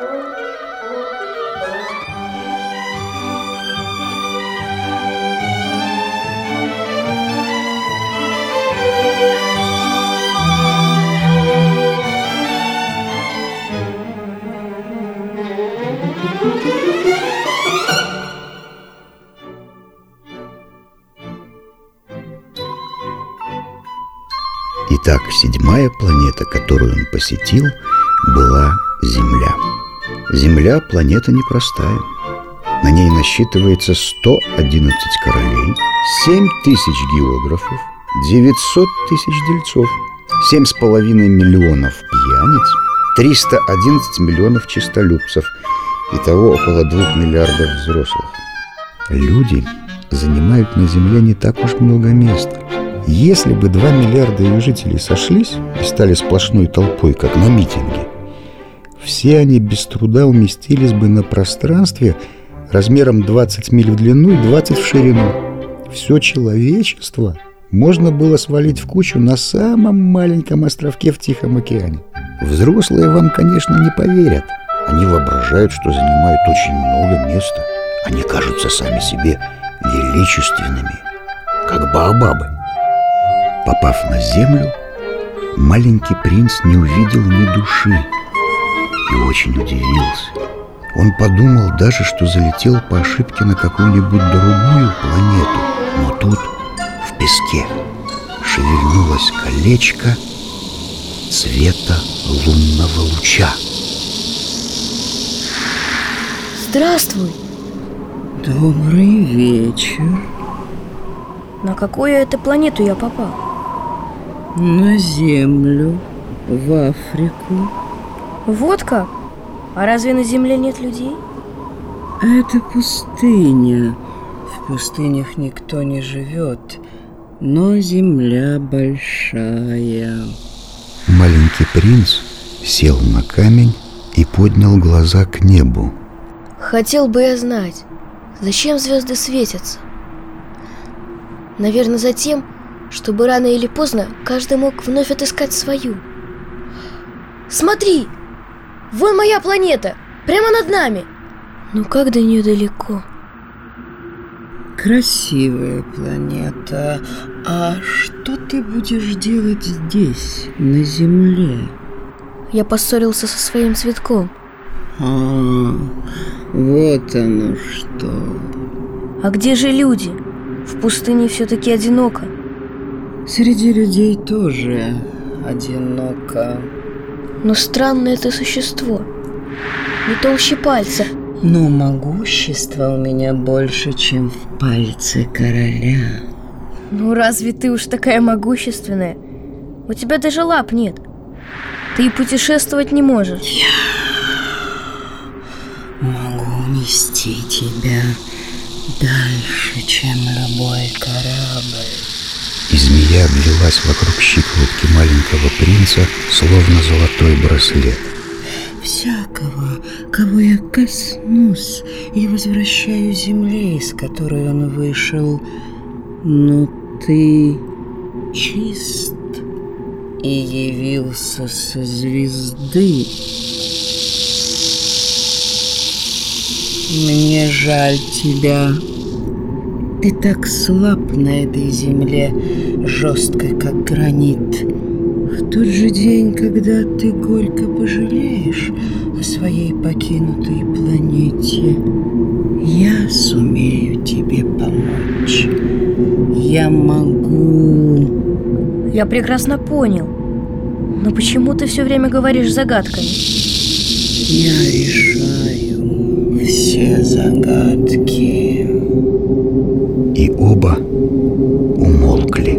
Итак, седьмая планета, которую он посетил, была Земля. Земля – планета непростая. На ней насчитывается 111 королей, 7 тысяч географов, 900 тысяч дельцов, 7,5 миллионов пьяниц, 311 миллионов чистолюбцев, итого около 2 миллиардов взрослых. Люди занимают на Земле не так уж много места. Если бы 2 миллиарда ее жителей сошлись и стали сплошной толпой, как на митинге, все они без труда уместились бы на пространстве размером 20 миль в длину и 20 в ширину. Все человечество можно было свалить в кучу на самом маленьком островке в Тихом океане. Взрослые вам, конечно, не поверят. Они воображают, что занимают очень много места. Они кажутся сами себе величественными, как баобабы. Попав на землю, маленький принц не увидел ни души и очень удивился. Он подумал даже, что залетел по ошибке на какую-нибудь другую планету. Но тут, в песке, шевельнулось колечко цвета лунного луча. Здравствуй! Добрый вечер. На какую это планету я попал? На Землю, в Африку. Вот как? А разве на Земле нет людей? Это пустыня. В пустынях никто не живет, но земля большая. Маленький принц сел на камень и поднял глаза к небу. Хотел бы я знать, зачем звезды светятся? Наверное, за тем, чтобы рано или поздно каждый мог вновь отыскать свою. Смотри! Вон моя планета! Прямо над нами! Ну как до нее далеко? Красивая планета. А что ты будешь делать здесь, на Земле? Я поссорился со своим цветком. А, вот оно что. А где же люди? В пустыне все-таки одиноко. Среди людей тоже одиноко. Но странное это существо. Не толще пальца. Но могущества у меня больше, чем в пальце короля. Ну разве ты уж такая могущественная? У тебя даже лап нет. Ты и путешествовать не можешь. Могу нести тебя дальше, чем любой корабль. И змея обвелась вокруг щиколотки маленького принца, словно золотой браслет. Всякого, кого я коснусь, и возвращаю земле, из которой он вышел. Но ты чист и явился со звезды. Мне жаль тебя. Ты так слаб на этой земле, жесткой, как гранит. В тот же день, когда ты горько пожалеешь о своей покинутой планете, я сумею тебе помочь. Я могу. Я прекрасно понял. Но почему ты все время говоришь загадками? Я решаю все загадки. И оба умолкли.